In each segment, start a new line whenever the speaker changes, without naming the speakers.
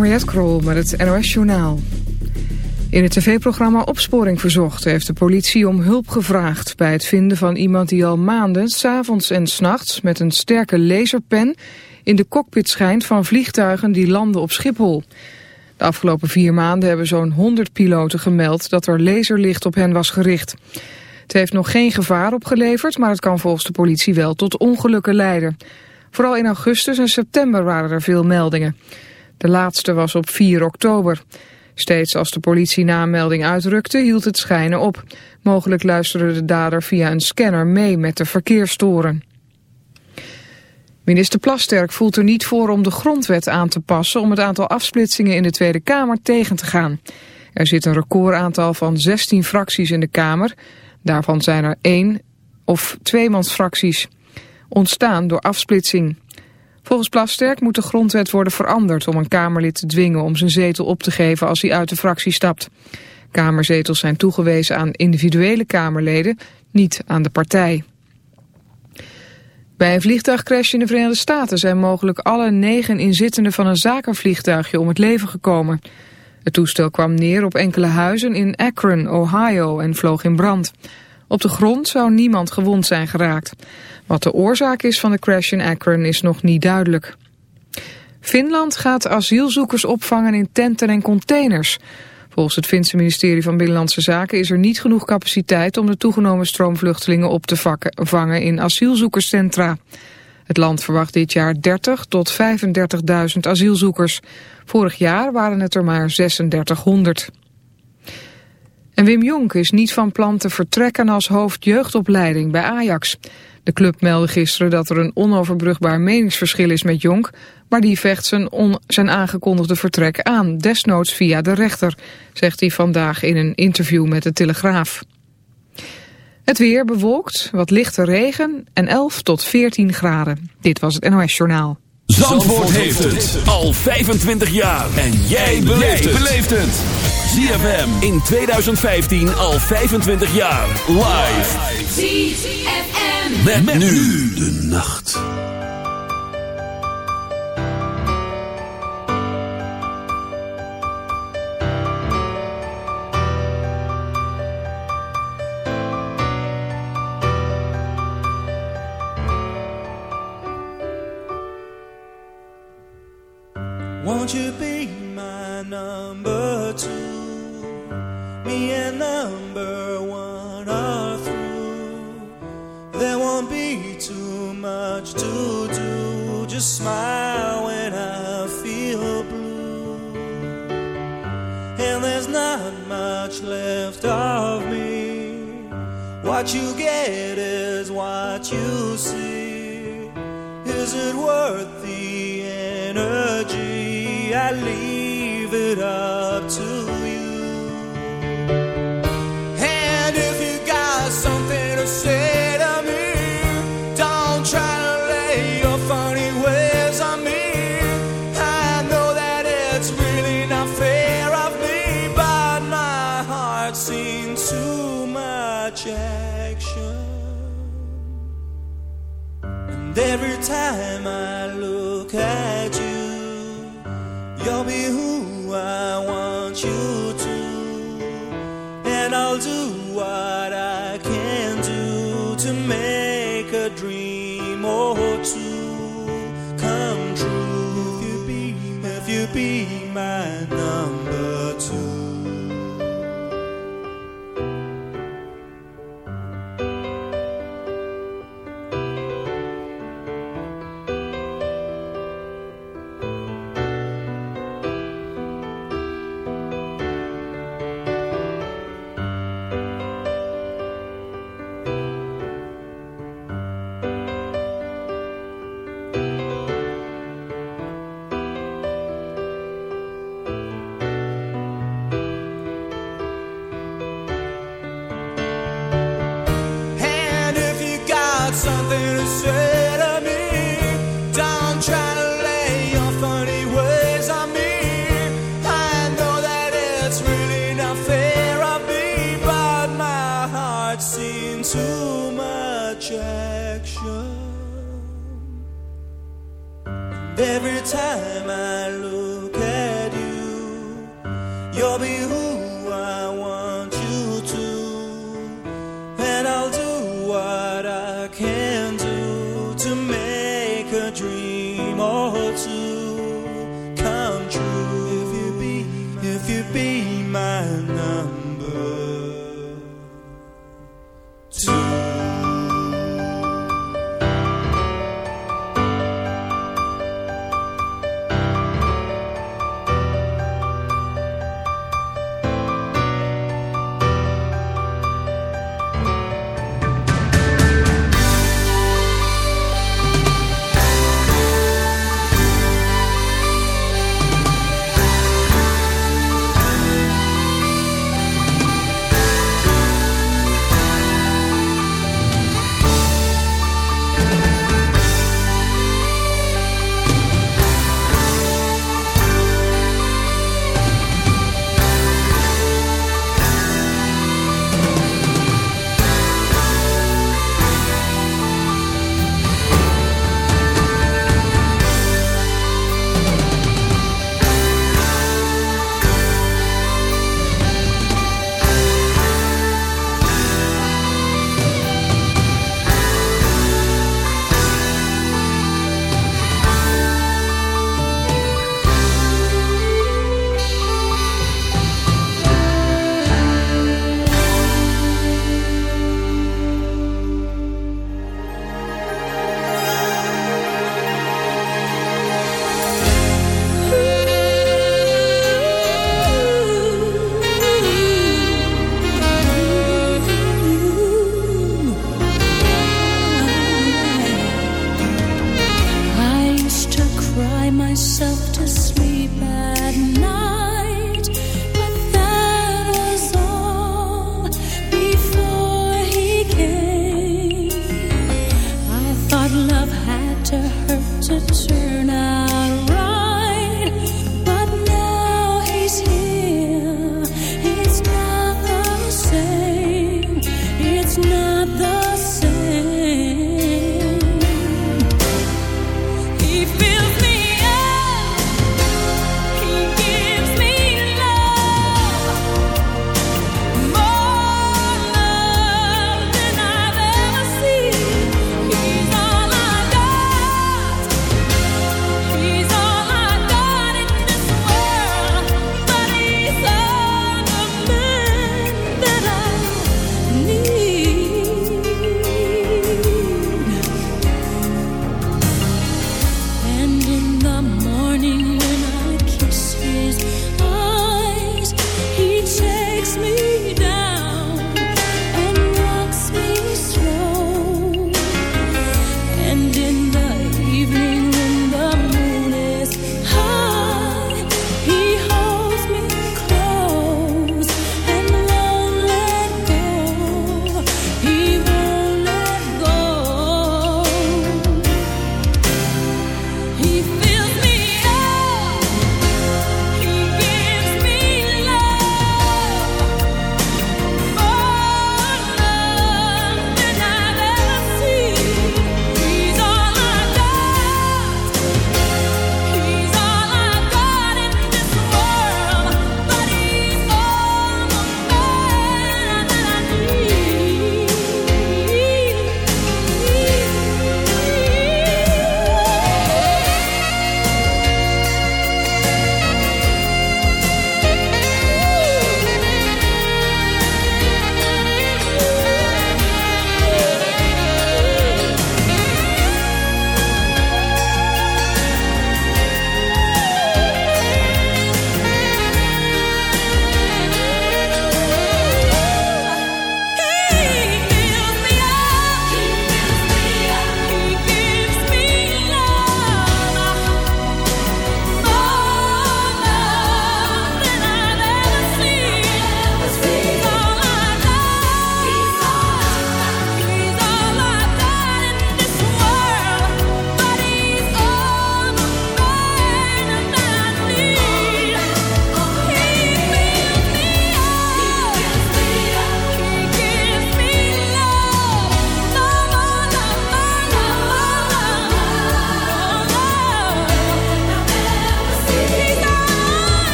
Mariette Krol met het NOS Journaal. In het tv-programma Opsporing Verzocht heeft de politie om hulp gevraagd... bij het vinden van iemand die al maanden, s'avonds en s'nachts... met een sterke laserpen in de cockpit schijnt van vliegtuigen die landen op Schiphol. De afgelopen vier maanden hebben zo'n 100 piloten gemeld... dat er laserlicht op hen was gericht. Het heeft nog geen gevaar opgeleverd... maar het kan volgens de politie wel tot ongelukken leiden. Vooral in augustus en september waren er veel meldingen... De laatste was op 4 oktober. Steeds als de politie na melding uitrukte, hield het schijnen op. Mogelijk luisterde de dader via een scanner mee met de verkeerstoren. Minister Plasterk voelt er niet voor om de grondwet aan te passen... om het aantal afsplitsingen in de Tweede Kamer tegen te gaan. Er zit een recordaantal van 16 fracties in de Kamer. Daarvan zijn er één of tweemansfracties. Ontstaan door afsplitsing. Volgens Plasterk moet de grondwet worden veranderd om een Kamerlid te dwingen om zijn zetel op te geven als hij uit de fractie stapt. Kamerzetels zijn toegewezen aan individuele Kamerleden, niet aan de partij. Bij een vliegtuigcrash in de Verenigde Staten zijn mogelijk alle negen inzittenden van een zakenvliegtuigje om het leven gekomen. Het toestel kwam neer op enkele huizen in Akron, Ohio en vloog in brand. Op de grond zou niemand gewond zijn geraakt. Wat de oorzaak is van de crash in Akron is nog niet duidelijk. Finland gaat asielzoekers opvangen in tenten en containers. Volgens het Finse ministerie van Binnenlandse Zaken is er niet genoeg capaciteit om de toegenomen stroomvluchtelingen op te vangen in asielzoekerscentra. Het land verwacht dit jaar 30 tot 35.000 asielzoekers. Vorig jaar waren het er maar 3600. En Wim Jonk is niet van plan te vertrekken als hoofd jeugdopleiding bij Ajax. De club meldde gisteren dat er een onoverbrugbaar meningsverschil is met Jonk, maar die vecht zijn, zijn aangekondigde vertrek aan, desnoods via de rechter, zegt hij vandaag in een interview met de Telegraaf. Het weer bewolkt, wat lichte regen en 11 tot 14 graden. Dit was het NOS Journaal.
Zandvoort, heeft het al 25 jaar en jij beleeft het. ZFM in 2015 al 25 jaar live. ZFM. Met, met nu de nacht.
Won't you be my number? And number one are there won't be too much to do. Just smile when I feel blue. And there's not much left of me. What you get is what you see. Is it worth the energy? I leave it up to time I look at you, you'll be who I want you to, and I'll do what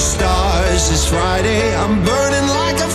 the stars. It's
Friday,
I'm burning like a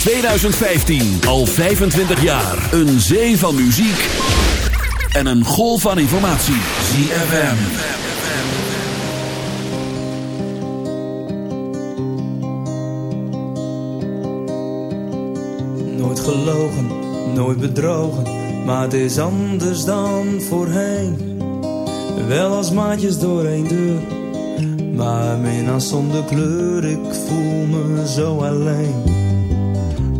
2015, al 25 jaar. Een zee van muziek en een golf van informatie. ZFM.
Nooit gelogen, nooit bedrogen, maar het is anders dan voorheen. Wel als maatjes door een deur, maar minnaar zonder kleur, ik voel me zo alleen.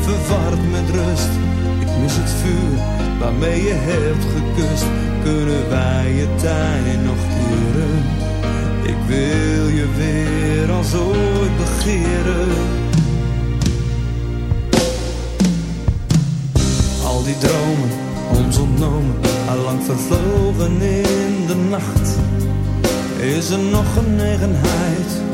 verward met rust. Ik mis het vuur waarmee je hebt gekust. Kunnen wij je tuin nog keren? Ik wil je weer als ooit begeren. Al die dromen, ons ontnomen, allang vervlogen in de nacht. Is er nog genegenheid?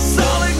solid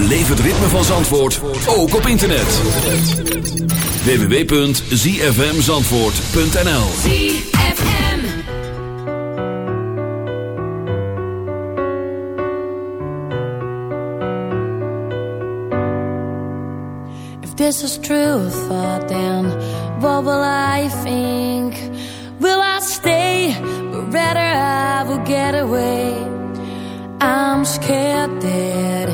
Beleef het ritme van Zandvoort ook op internet. www.zfmzandvoort.nl
If this is true, thought then, what will I think? Will I stay? But rather I will get away. I'm scared that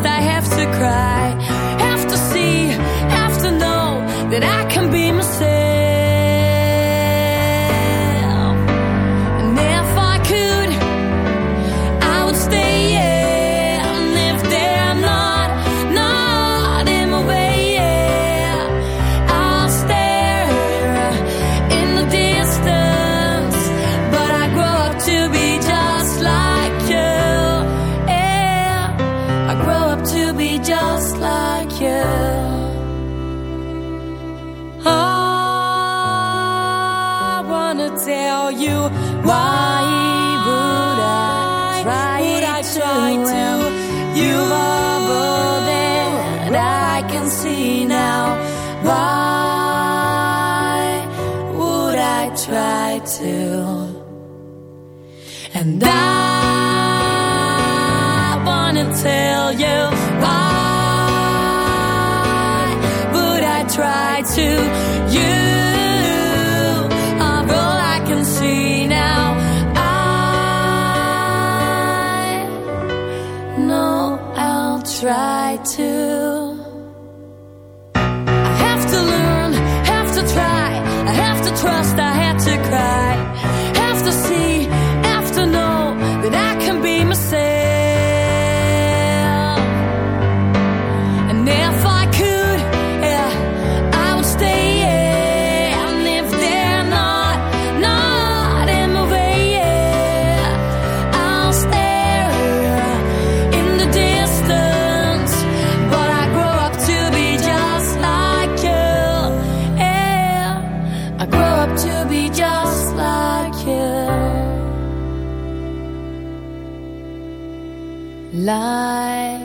like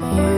you.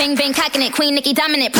Bang bang cocking it, Queen Nicki dominant.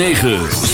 106.9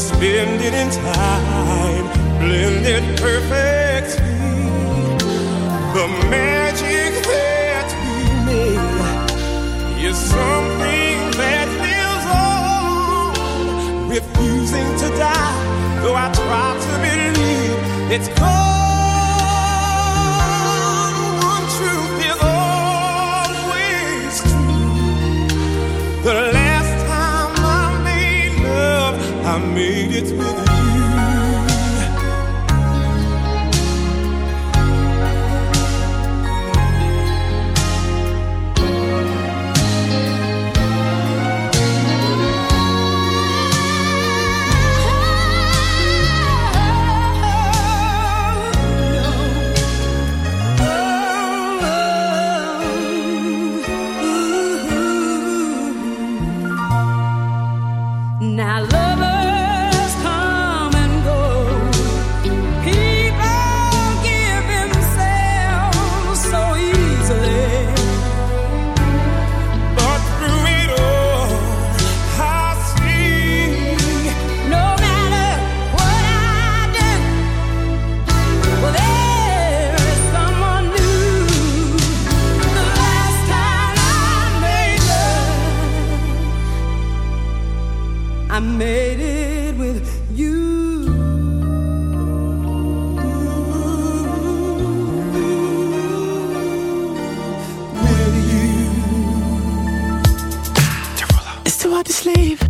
suspended in time, it perfectly. The magic that we made is something that lives on, refusing to die. Though I try to
believe it's gone. made it with
you. believe